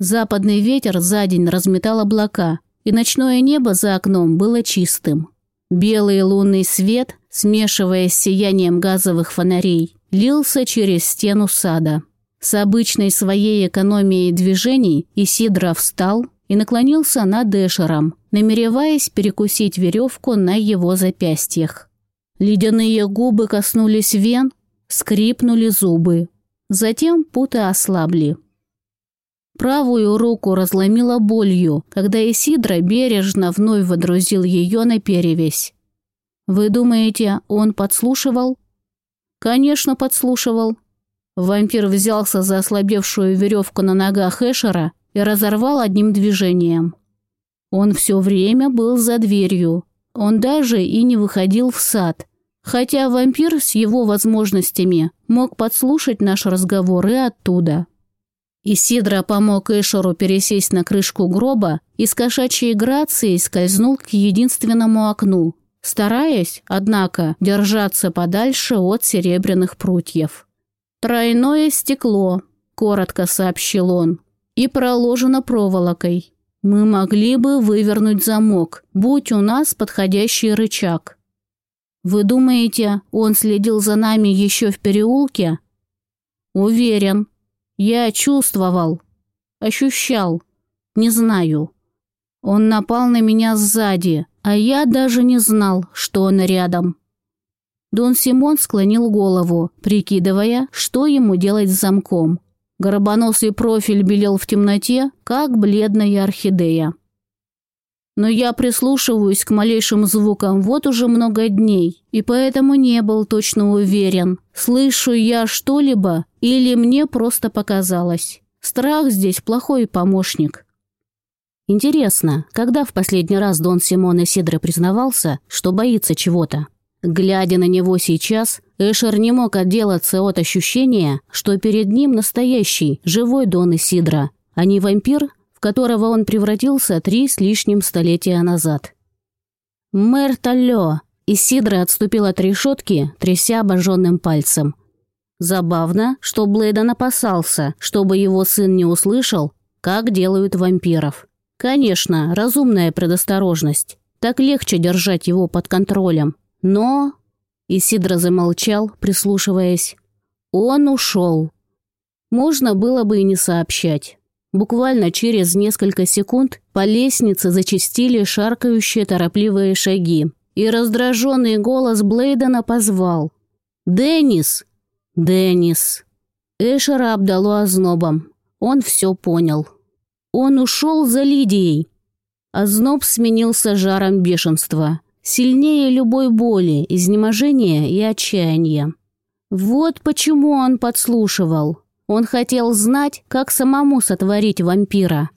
Западный ветер за день разметал облака, и ночное небо за окном было чистым. Белый лунный свет, смешиваясь с сиянием газовых фонарей, лился через стену сада. С обычной своей экономией движений Исидра встал и наклонился над Эшером, намереваясь перекусить веревку на его запястьях. Ледяные губы коснулись вен, скрипнули зубы. Затем путы ослабли. Правую руку разломила болью, когда Исидра бережно вновь водрузил ее на перевязь. «Вы думаете, он подслушивал?» «Конечно, подслушивал». Вампир взялся за ослабевшую веревку на ногах Эшера и разорвал одним движением. Он все время был за дверью. Он даже и не выходил в сад. Хотя вампир с его возможностями мог подслушать наш разговор и оттуда. Исидра помог Эшеру пересесть на крышку гроба и с кошачьей грацией скользнул к единственному окну, стараясь, однако, держаться подальше от серебряных прутьев. «Тройное стекло», – коротко сообщил он, – «и проложено проволокой. Мы могли бы вывернуть замок, будь у нас подходящий рычаг». «Вы думаете, он следил за нами еще в переулке?» «Уверен», я чувствовал, ощущал, не знаю. Он напал на меня сзади, а я даже не знал, что он рядом. Дон Симон склонил голову, прикидывая, что ему делать с замком. Горобоносый профиль белел в темноте, как бледная орхидея но я прислушиваюсь к малейшим звукам вот уже много дней, и поэтому не был точно уверен, слышу я что-либо или мне просто показалось. Страх здесь плохой помощник. Интересно, когда в последний раз Дон Симон Исидро признавался, что боится чего-то? Глядя на него сейчас, Эшер не мог отделаться от ощущения, что перед ним настоящий, живой Дон Исидро, а не вампир, которого он превратился три с лишним столетия назад. «Мэр Таллё!» Исидра отступил от решетки, тряся обожженным пальцем. Забавно, что Блейден опасался, чтобы его сын не услышал, как делают вампиров. Конечно, разумная предосторожность. Так легче держать его под контролем. Но... Исидра замолчал, прислушиваясь. Он ушел. Можно было бы и не сообщать. Буквально через несколько секунд по лестнице зачастили шаркающие торопливые шаги, и раздраженный голос Блейдена позвал. «Деннис! Деннис!» Эшера обдало ознобом. Он все понял. Он ушел за Лидией. Озноб сменился жаром бешенства. Сильнее любой боли, изнеможения и отчаяния. Вот почему он подслушивал. Он хотел знать, как самому сотворить вампира.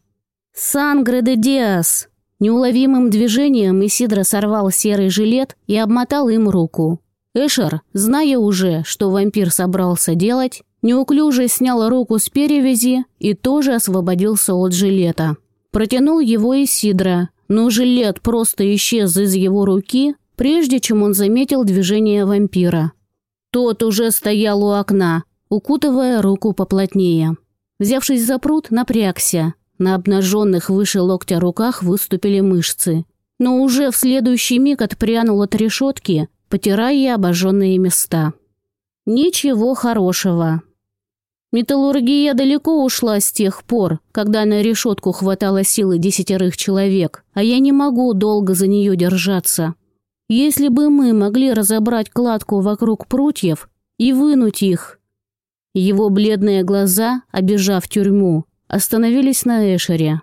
«Сангре де Диас!» Неуловимым движением Исидро сорвал серый жилет и обмотал им руку. Эшер, зная уже, что вампир собрался делать, неуклюже снял руку с перевязи и тоже освободился от жилета. Протянул его Исидро, но жилет просто исчез из его руки, прежде чем он заметил движение вампира. Тот уже стоял у окна, укутывая руку поплотнее. Взявшись за пруд, напрягся. На обнаженных выше локтя руках выступили мышцы. Но уже в следующий миг отпрянул от решетки, потирая обожженные места. Ничего хорошего. Металлургия далеко ушла с тех пор, когда на решетку хватало силы десятерых человек, а я не могу долго за нее держаться. Если бы мы могли разобрать кладку вокруг прутьев и вынуть их, его бледные глаза, обижав тюрьму, остановились на Эшере.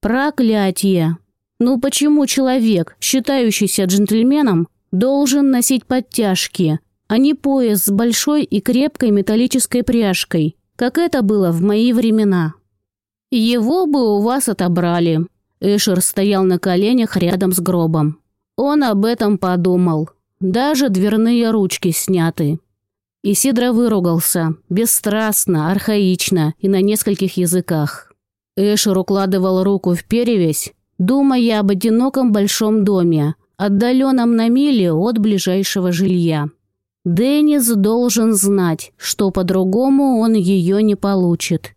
«Проклятие! Ну почему человек, считающийся джентльменом, должен носить подтяжки, а не пояс с большой и крепкой металлической пряжкой, как это было в мои времена?» «Его бы у вас отобрали». Эшер стоял на коленях рядом с гробом. Он об этом подумал. Даже дверные ручки сняты. Исидро выругался, бесстрастно, архаично и на нескольких языках. Эшер укладывал руку в перевязь, думая об одиноком большом доме, отдаленном на миле от ближайшего жилья. Деннис должен знать, что по-другому он ее не получит.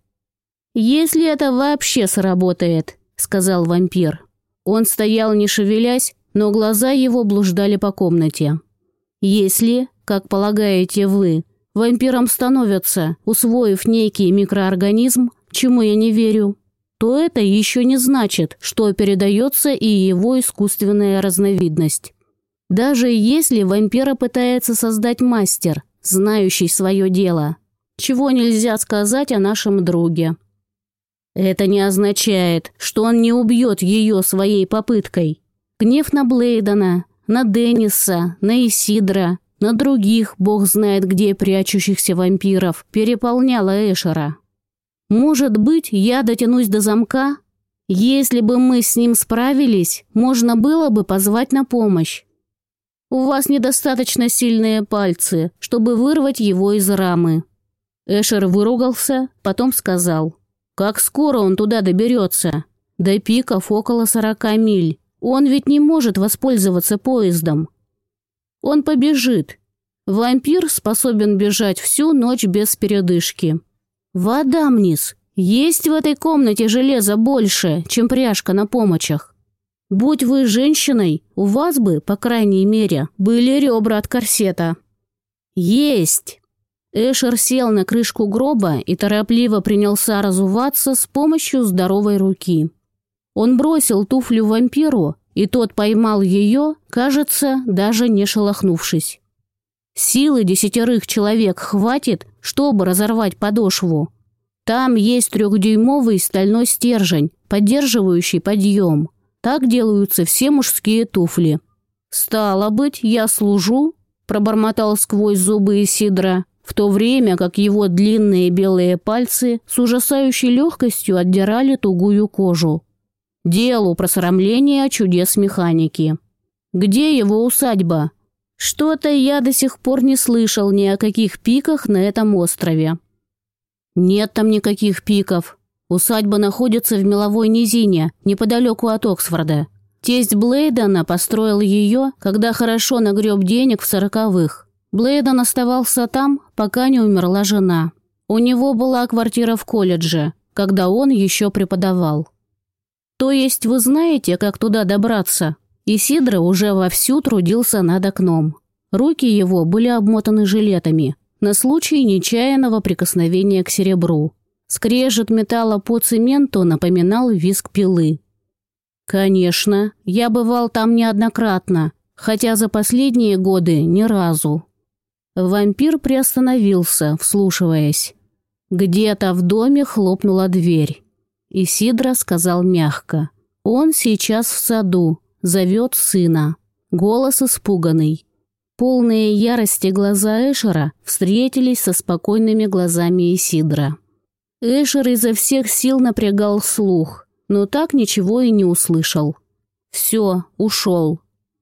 «Если это вообще сработает», — сказал вампир. Он стоял не шевелясь, но глаза его блуждали по комнате. «Если, как полагаете вы, вампиром становятся, усвоив некий микроорганизм, чему я не верю, то это еще не значит, что передается и его искусственная разновидность. Даже если вампира пытается создать мастер, знающий свое дело, чего нельзя сказать о нашем друге. Это не означает, что он не убьет ее своей попыткой. Гнев на Блейдена, на Денниса, на Исидра, на других, бог знает где прячущихся вампиров, переполняла Эшера. Может быть, я дотянусь до замка? Если бы мы с ним справились, можно было бы позвать на помощь. У вас недостаточно сильные пальцы, чтобы вырвать его из рамы». Эшер выругался, потом сказал. «Как скоро он туда доберется? До пиков около сорока миль. Он ведь не может воспользоваться поездом. Он побежит. Вампир способен бежать всю ночь без передышки. Вниз. Есть в этой комнате железа больше, чем пряжка на помощах. Будь вы женщиной, у вас бы, по крайней мере, были ребра от корсета. Есть. Эшер сел на крышку гроба и торопливо принялся разуваться с помощью здоровой руки. Он бросил туфлю вампиру, и тот поймал ее, кажется, даже не шелохнувшись. Силы десятерых человек хватит, чтобы разорвать подошву. Там есть трехдюймовый стальной стержень, поддерживающий подъем. Так делаются все мужские туфли. «Стало быть, я служу», – пробормотал сквозь зубы Исидра, в то время как его длинные белые пальцы с ужасающей легкостью отдирали тугую кожу. Делу просрамления чудес механики. «Где его усадьба?» «Что-то я до сих пор не слышал ни о каких пиках на этом острове». «Нет там никаких пиков», Усадьба находится в меловой низине, неподалеку от Оксфорда. Тесть Блейдена построил ее, когда хорошо нагреб денег в сороковых. Блейден оставался там, пока не умерла жена. У него была квартира в колледже, когда он еще преподавал. То есть вы знаете, как туда добраться? Исидро уже вовсю трудился над окном. Руки его были обмотаны жилетами на случай нечаянного прикосновения к серебру. Скрежет металла по цементу напоминал визг пилы. Конечно, я бывал там неоднократно, хотя за последние годы ни разу. Вампир приостановился, вслушиваясь. Где-то в доме хлопнула дверь. Исидра сказал мягко. «Он сейчас в саду, зовет сына». Голос испуганный. Полные ярости глаза Эшера встретились со спокойными глазами Исидра. Эшер изо всех сил напрягал слух, но так ничего и не услышал. Все, ушел.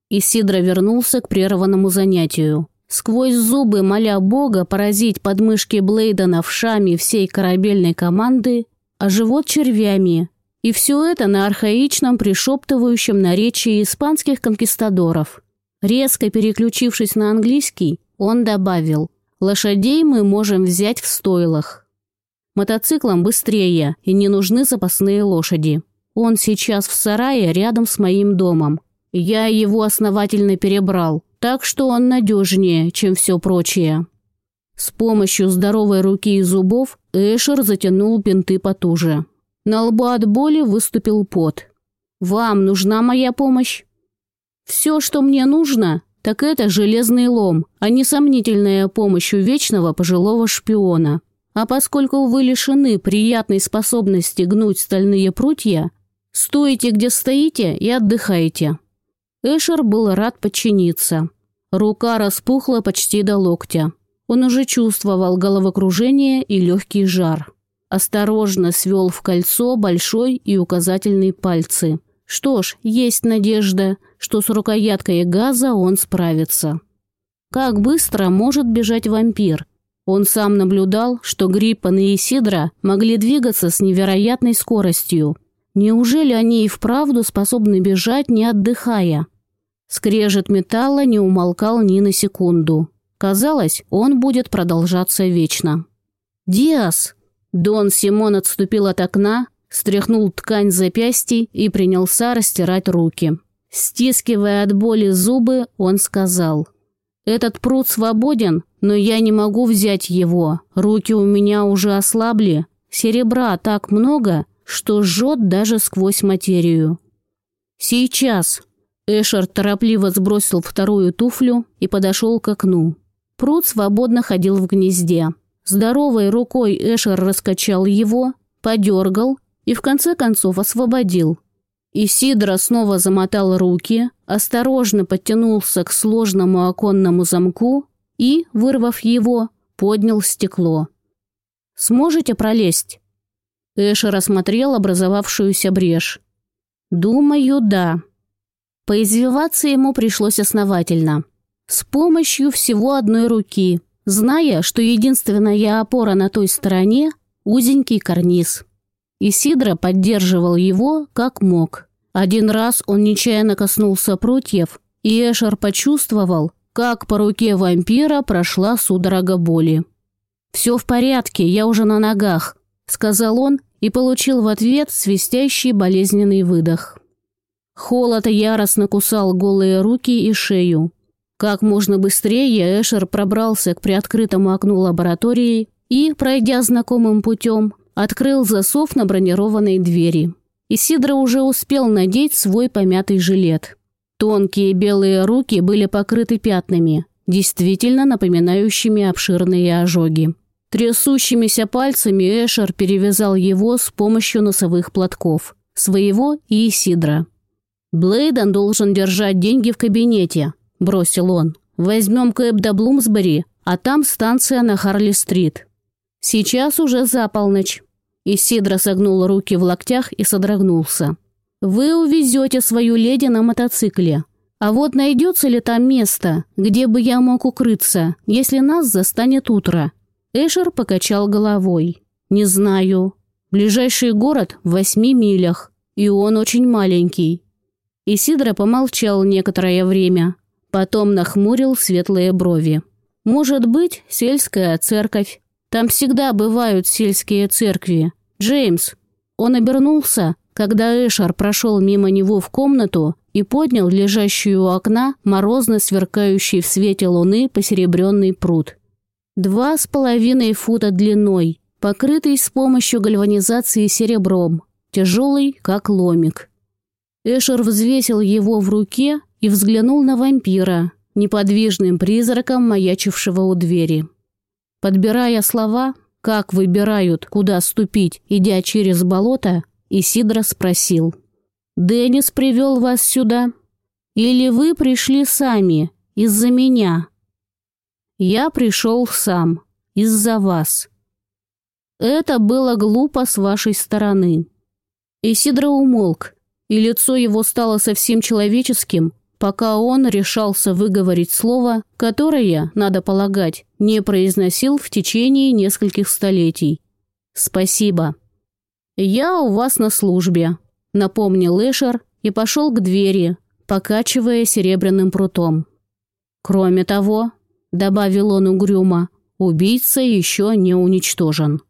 Исидро вернулся к прерванному занятию. Сквозь зубы, моля Бога поразить подмышки Блейдена в шаме всей корабельной команды, а живот червями. И все это на архаичном пришептывающем наречии испанских конкистадоров. Резко переключившись на английский, он добавил «Лошадей мы можем взять в стойлах». Мотоциклом быстрее, и не нужны запасные лошади. Он сейчас в сарае рядом с моим домом. Я его основательно перебрал, так что он надежнее, чем все прочее. С помощью здоровой руки и зубов Эшер затянул бинты потуже. На лбу от боли выступил пот. «Вам нужна моя помощь?» «Все, что мне нужно, так это железный лом, а не сомнительная помощь у вечного пожилого шпиона. А поскольку вы лишены приятной способности гнуть стальные прутья, стойте, где стоите, и отдыхайте». Эшер был рад подчиниться. Рука распухла почти до локтя. Он уже чувствовал головокружение и легкий жар. Осторожно свел в кольцо большой и указательный пальцы. Что ж, есть надежда, что с рукояткой газа он справится. Как быстро может бежать вампир, он сам наблюдал, что Гриппан и Исидра могли двигаться с невероятной скоростью. Неужели они и вправду способны бежать, не отдыхая? Скрежет металла не умолкал ни на секунду. Казалось, он будет продолжаться вечно. «Диас!» Дон Симон отступил от окна, стряхнул ткань запястьей и принялся растирать руки. Стискивая от боли зубы, он сказал, «Этот пруд свободен, но я не могу взять его. Руки у меня уже ослабли. Серебра так много, что жжет даже сквозь материю». «Сейчас!» Эшер торопливо сбросил вторую туфлю и подошел к окну. Пруд свободно ходил в гнезде. Здоровой рукой Эшер раскачал его, подергал и в конце концов освободил. Исидро снова замотал руки, осторожно подтянулся к сложному оконному замку и, вырвав его, поднял стекло. «Сможете пролезть?» Эшер осмотрел образовавшуюся брешь. «Думаю, да». Поизвиваться ему пришлось основательно. С помощью всего одной руки – зная, что единственная опора на той стороне – узенький карниз. Исидро поддерживал его, как мог. Один раз он нечаянно коснулся прутьев, и Эшер почувствовал, как по руке вампира прошла судорога боли. «Все в порядке, я уже на ногах», – сказал он и получил в ответ свистящий болезненный выдох. Холод яростно кусал голые руки и шею. Как можно быстрее Эшер пробрался к приоткрытому окну лаборатории и, пройдя знакомым путем, открыл засов на бронированной двери. Исидро уже успел надеть свой помятый жилет. Тонкие белые руки были покрыты пятнами, действительно напоминающими обширные ожоги. Трясущимися пальцами Эшер перевязал его с помощью носовых платков, своего и Исидра. Блейден должен держать деньги в кабинете, – бросил он. «Возьмем Кэб до Блумсбери, а там станция на Харли-стрит. Сейчас уже за полночь». Исидро согнул руки в локтях и содрогнулся. «Вы увезете свою леди на мотоцикле. А вот найдется ли там место, где бы я мог укрыться, если нас застанет утро?» Эшер покачал головой. «Не знаю. Ближайший город в восьми милях, и он очень маленький». Исидро помолчал некоторое время, Потом нахмурил светлые брови. «Может быть, сельская церковь. Там всегда бывают сельские церкви. Джеймс». Он обернулся, когда Эшер прошел мимо него в комнату и поднял лежащую у окна морозно сверкающий в свете луны посеребренный пруд. Два с половиной фута длиной, покрытый с помощью гальванизации серебром, тяжелый, как ломик. Эшер взвесил его в руке и взглянул на вампира, неподвижным призраком, маячившего у двери. Подбирая слова, как выбирают, куда ступить, идя через болото, Исидро спросил. «Деннис привел вас сюда? Или вы пришли сами, из-за меня?» «Я пришел сам, из-за вас». «Это было глупо с вашей стороны». Исидро умолк, и лицо его стало совсем человеческим, пока он решался выговорить слово, которое, надо полагать, не произносил в течение нескольких столетий. «Спасибо». «Я у вас на службе», — напомнил Эшер и пошел к двери, покачивая серебряным прутом. «Кроме того», — добавил он угрюмо, — «убийца еще не уничтожен».